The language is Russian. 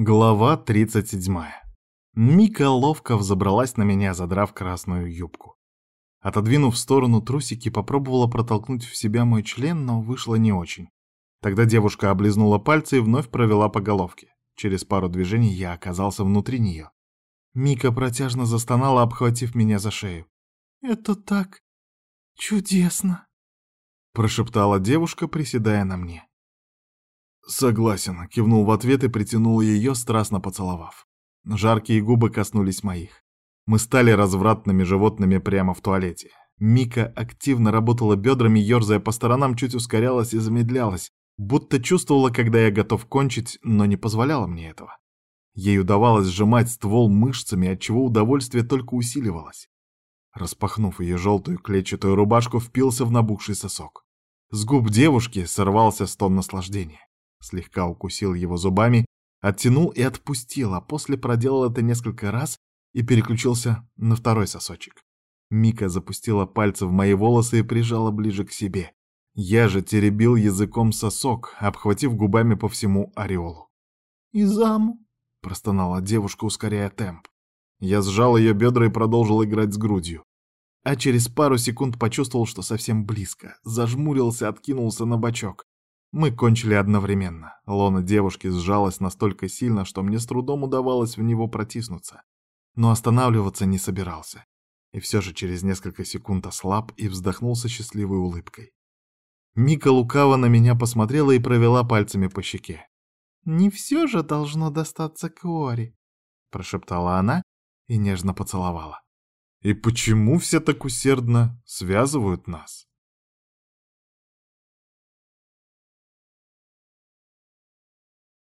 Глава 37. Мика ловко взобралась на меня, задрав красную юбку. Отодвинув в сторону трусики, попробовала протолкнуть в себя мой член, но вышло не очень. Тогда девушка облизнула пальцы и вновь провела по головке. Через пару движений я оказался внутри нее. Мика протяжно застонала, обхватив меня за шею. «Это так чудесно!» прошептала девушка, приседая на мне. «Согласен», — кивнул в ответ и притянул ее, страстно поцеловав. Жаркие губы коснулись моих. Мы стали развратными животными прямо в туалете. Мика активно работала бедрами, ерзая по сторонам, чуть ускорялась и замедлялась, будто чувствовала, когда я готов кончить, но не позволяла мне этого. Ей удавалось сжимать ствол мышцами, отчего удовольствие только усиливалось. Распахнув ее желтую клетчатую рубашку, впился в набухший сосок. С губ девушки сорвался стон наслаждения. Слегка укусил его зубами, оттянул и отпустил, а после проделал это несколько раз и переключился на второй сосочек. Мика запустила пальцы в мои волосы и прижала ближе к себе. Я же теребил языком сосок, обхватив губами по всему ореолу. «Изаму», — простонала девушка, ускоряя темп. Я сжал ее бедра и продолжил играть с грудью. А через пару секунд почувствовал, что совсем близко. Зажмурился, откинулся на бочок. Мы кончили одновременно. Лона девушки сжалась настолько сильно, что мне с трудом удавалось в него протиснуться. Но останавливаться не собирался. И все же через несколько секунд ослаб и вздохнул со счастливой улыбкой. Мика лукаво на меня посмотрела и провела пальцами по щеке. «Не все же должно достаться Кори», — прошептала она и нежно поцеловала. «И почему все так усердно связывают нас?»